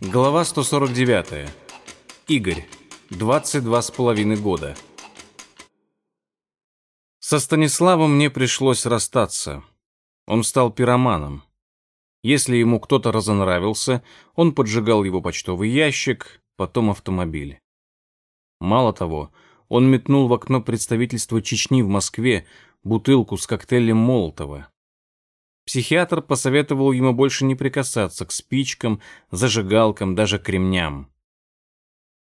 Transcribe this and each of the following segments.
Глава 149. Игорь. 22 с половиной года. Со Станиславом мне пришлось расстаться. Он стал пироманом. Если ему кто-то разонравился, он поджигал его почтовый ящик, потом автомобиль. Мало того, он метнул в окно представительства Чечни в Москве бутылку с коктейлем Молотова. Психиатр посоветовал ему больше не прикасаться к спичкам, зажигалкам, даже кремням.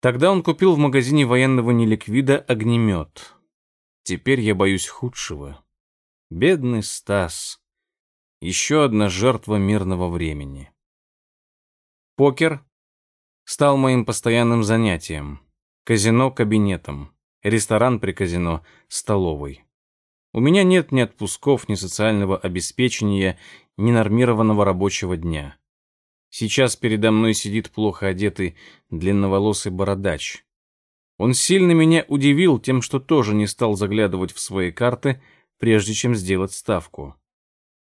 Тогда он купил в магазине военного неликвида огнемет. Теперь я боюсь худшего. Бедный Стас. Еще одна жертва мирного времени. Покер стал моим постоянным занятием. Казино кабинетом. Ресторан при казино столовой. У меня нет ни отпусков, ни социального обеспечения, ни нормированного рабочего дня. Сейчас передо мной сидит плохо одетый длинноволосый бородач. Он сильно меня удивил тем, что тоже не стал заглядывать в свои карты, прежде чем сделать ставку.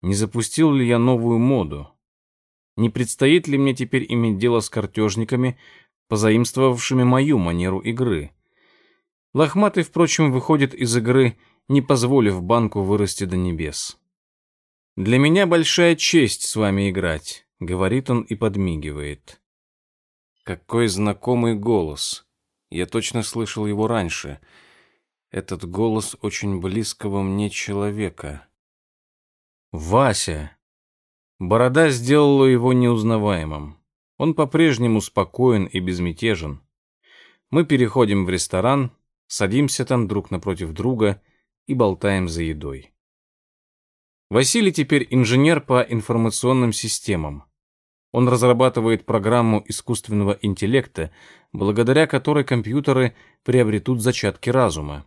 Не запустил ли я новую моду? Не предстоит ли мне теперь иметь дело с картежниками, позаимствовавшими мою манеру игры? Лохматый, впрочем, выходит из игры не позволив банку вырасти до небес. «Для меня большая честь с вами играть», — говорит он и подмигивает. Какой знакомый голос. Я точно слышал его раньше. Этот голос очень близкого мне человека. Вася. Борода сделала его неузнаваемым. Он по-прежнему спокоен и безмятежен. Мы переходим в ресторан, садимся там друг напротив друга — и болтаем за едой. Василий теперь инженер по информационным системам. Он разрабатывает программу искусственного интеллекта, благодаря которой компьютеры приобретут зачатки разума.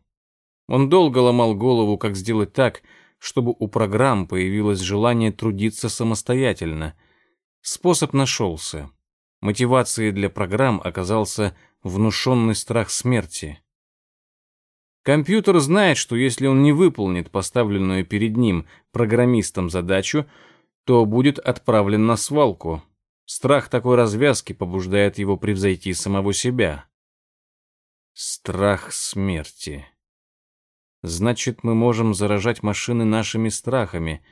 Он долго ломал голову, как сделать так, чтобы у программ появилось желание трудиться самостоятельно. Способ нашелся. Мотивацией для программ оказался внушенный страх смерти. Компьютер знает, что если он не выполнит поставленную перед ним программистом задачу, то будет отправлен на свалку. Страх такой развязки побуждает его превзойти самого себя. Страх смерти. Значит, мы можем заражать машины нашими страхами.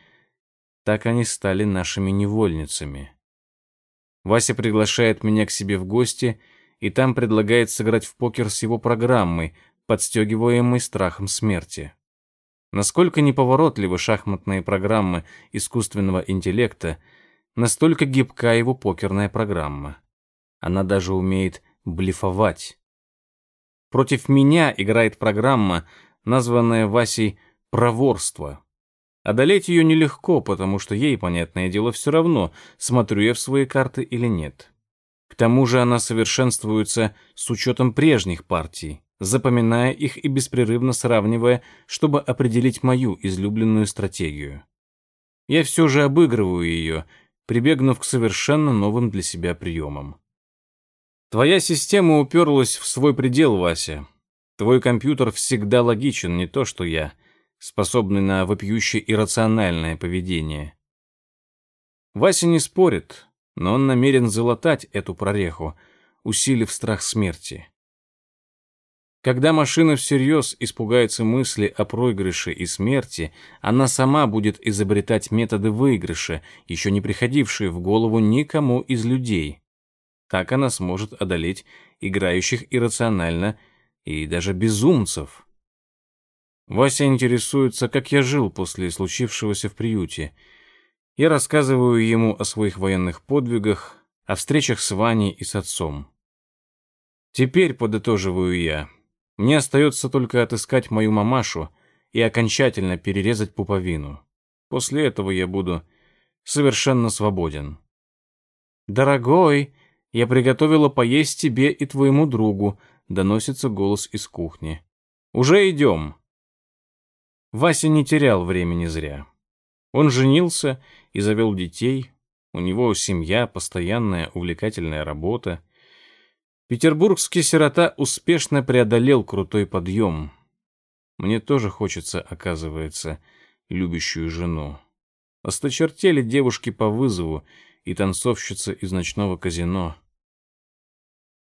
Так они стали нашими невольницами. Вася приглашает меня к себе в гости и там предлагает сыграть в покер с его программой, подстегиваемый страхом смерти. Насколько неповоротливы шахматные программы искусственного интеллекта, настолько гибка его покерная программа. Она даже умеет блефовать. Против меня играет программа, названная Васей «Проворство». Одолеть ее нелегко, потому что ей, понятное дело, все равно, смотрю я в свои карты или нет. К тому же она совершенствуется с учетом прежних партий запоминая их и беспрерывно сравнивая, чтобы определить мою излюбленную стратегию. Я все же обыгрываю ее, прибегнув к совершенно новым для себя приемам. Твоя система уперлась в свой предел, Вася. Твой компьютер всегда логичен, не то что я, способный на вопиющее иррациональное поведение. Вася не спорит, но он намерен залатать эту прореху, усилив страх смерти. Когда машина всерьез испугается мысли о проигрыше и смерти, она сама будет изобретать методы выигрыша, еще не приходившие в голову никому из людей. Так она сможет одолеть играющих иррационально и даже безумцев. Вася интересуется, как я жил после случившегося в приюте. Я рассказываю ему о своих военных подвигах, о встречах с Ваней и с отцом. Теперь, подытоживаю я, мне остается только отыскать мою мамашу и окончательно перерезать пуповину. После этого я буду совершенно свободен. «Дорогой, я приготовила поесть тебе и твоему другу», — доносится голос из кухни. «Уже идем». Вася не терял времени зря. Он женился и завел детей, у него семья, постоянная увлекательная работа. Петербургский сирота успешно преодолел крутой подъем. Мне тоже хочется, оказывается, любящую жену. Осточертели девушки по вызову и танцовщица из ночного казино.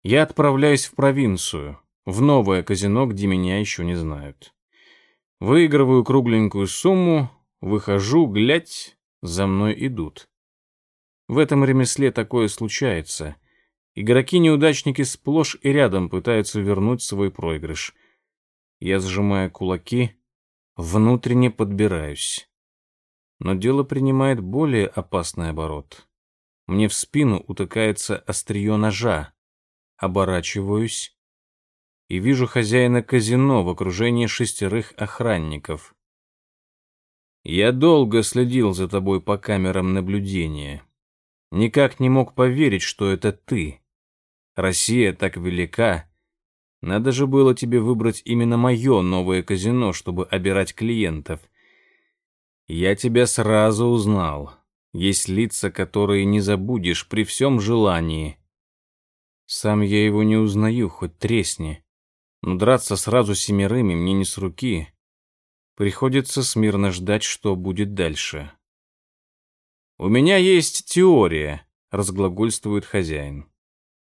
Я отправляюсь в провинцию, в новое казино, где меня еще не знают. Выигрываю кругленькую сумму, выхожу, глядь, за мной идут. В этом ремесле такое случается. Игроки-неудачники сплошь и рядом пытаются вернуть свой проигрыш. Я сжимаю кулаки, внутренне подбираюсь. Но дело принимает более опасный оборот. Мне в спину утыкается острие ножа. Оборачиваюсь и вижу хозяина казино в окружении шестерых охранников. Я долго следил за тобой по камерам наблюдения. Никак не мог поверить, что это ты. Россия так велика. Надо же было тебе выбрать именно мое новое казино, чтобы обирать клиентов. Я тебя сразу узнал. Есть лица, которые не забудешь при всем желании. Сам я его не узнаю, хоть тресни. Но драться сразу семерыми мне не с руки. Приходится смирно ждать, что будет дальше. «У меня есть теория», — разглагольствует хозяин.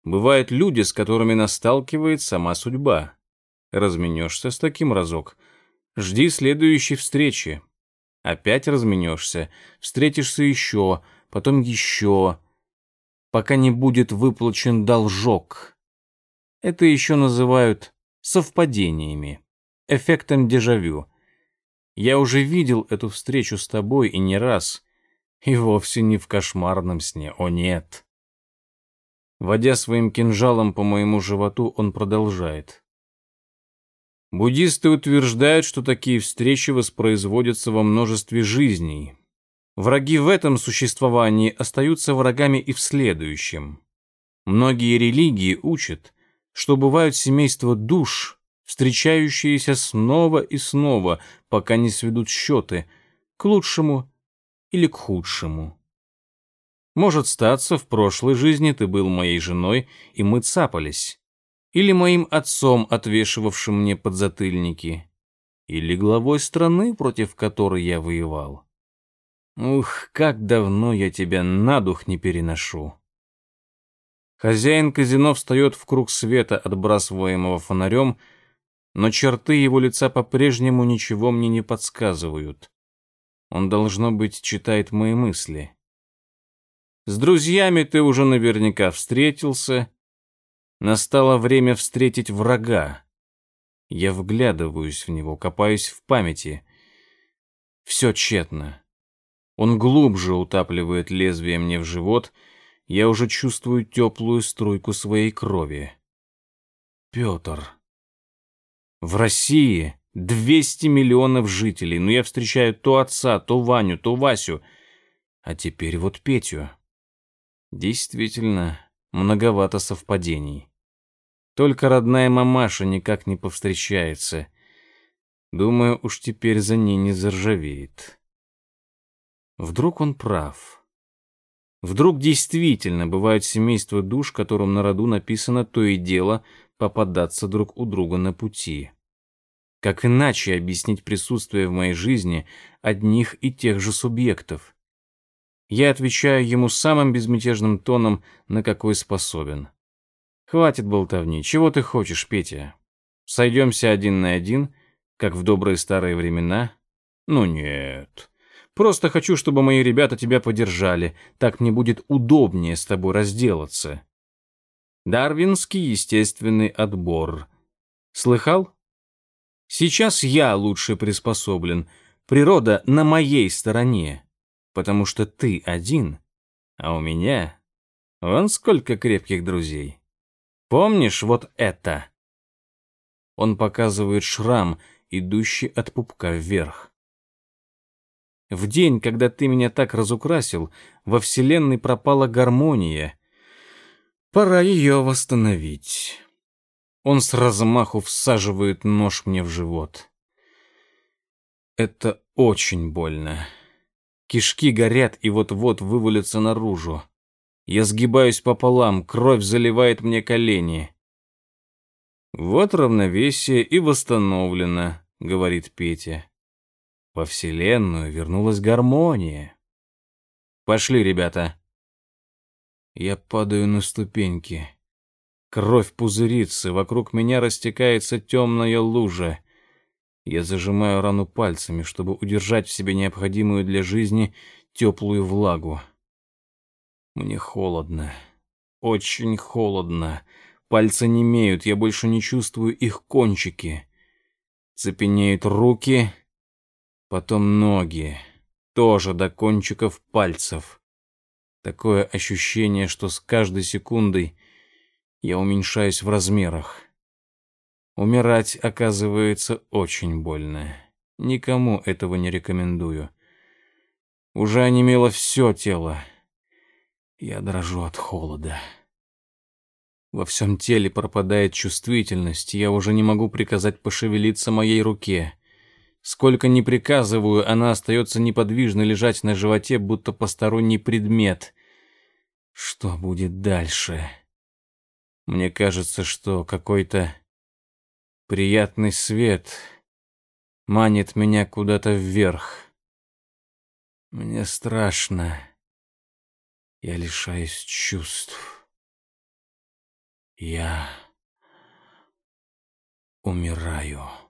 «Бывают люди, с которыми нас сталкивает сама судьба. Разменешься с таким разок. Жди следующей встречи. Опять разменешься, встретишься еще, потом еще, пока не будет выплачен должок. Это еще называют совпадениями, эффектом дежавю. Я уже видел эту встречу с тобой и не раз, и вовсе не в кошмарном сне, о нет. Водя своим кинжалом по моему животу, он продолжает. Буддисты утверждают, что такие встречи воспроизводятся во множестве жизней. Враги в этом существовании остаются врагами и в следующем. Многие религии учат, что бывают семейства душ, встречающиеся снова и снова, пока не сведут счеты, к лучшему или к худшему. Может статься, в прошлой жизни ты был моей женой, и мы цапались. Или моим отцом, отвешивавшим мне подзатыльники. Или главой страны, против которой я воевал. Ух, как давно я тебя на дух не переношу. Хозяин казино встает в круг света, отбрасываемого фонарем, но черты его лица по-прежнему ничего мне не подсказывают. Он, должно быть, читает мои мысли. С друзьями ты уже наверняка встретился. Настало время встретить врага. Я вглядываюсь в него, копаюсь в памяти. Все тщетно. Он глубже утапливает лезвие мне в живот — я уже чувствую теплую струйку своей крови. Петр. В России 200 миллионов жителей, но я встречаю то отца, то Ваню, то Васю, а теперь вот Петю. Действительно, многовато совпадений. Только родная мамаша никак не повстречается. Думаю, уж теперь за ней не заржавеет. Вдруг он прав. Вдруг действительно бывают семейства душ, которым на роду написано то и дело попадаться друг у друга на пути. Как иначе объяснить присутствие в моей жизни одних и тех же субъектов? Я отвечаю ему самым безмятежным тоном, на какой способен. Хватит болтовни. Чего ты хочешь, Петя? Сойдемся один на один, как в добрые старые времена? Ну нет. Просто хочу, чтобы мои ребята тебя поддержали. Так мне будет удобнее с тобой разделаться. Дарвинский естественный отбор. Слыхал? Сейчас я лучше приспособлен. Природа на моей стороне. Потому что ты один, а у меня вон сколько крепких друзей. Помнишь вот это? Он показывает шрам, идущий от пупка вверх. В день, когда ты меня так разукрасил, во Вселенной пропала гармония. Пора ее восстановить. Он с размаху всаживает нож мне в живот. Это очень больно. Кишки горят и вот-вот вывалятся наружу. Я сгибаюсь пополам, кровь заливает мне колени. «Вот равновесие и восстановлено», — говорит Петя. Во Вселенную вернулась гармония. Пошли, ребята. Я падаю на ступеньки. Кровь пузырится, вокруг меня растекается темная лужа. Я зажимаю рану пальцами, чтобы удержать в себе необходимую для жизни теплую влагу. Мне холодно. Очень холодно. Пальцы немеют, я больше не чувствую их кончики. Цепенеют руки, потом ноги, тоже до кончиков пальцев. Такое ощущение, что с каждой секундой я уменьшаюсь в размерах. Умирать, оказывается, очень больно. Никому этого не рекомендую. Уже онемело все тело. Я дрожу от холода. Во всем теле пропадает чувствительность, я уже не могу приказать пошевелиться моей руке. Сколько ни приказываю, она остается неподвижно лежать на животе, будто посторонний предмет. Что будет дальше? Мне кажется, что какой-то приятный свет манит меня куда-то вверх. Мне страшно. Я лишаюсь чувств. Я умираю.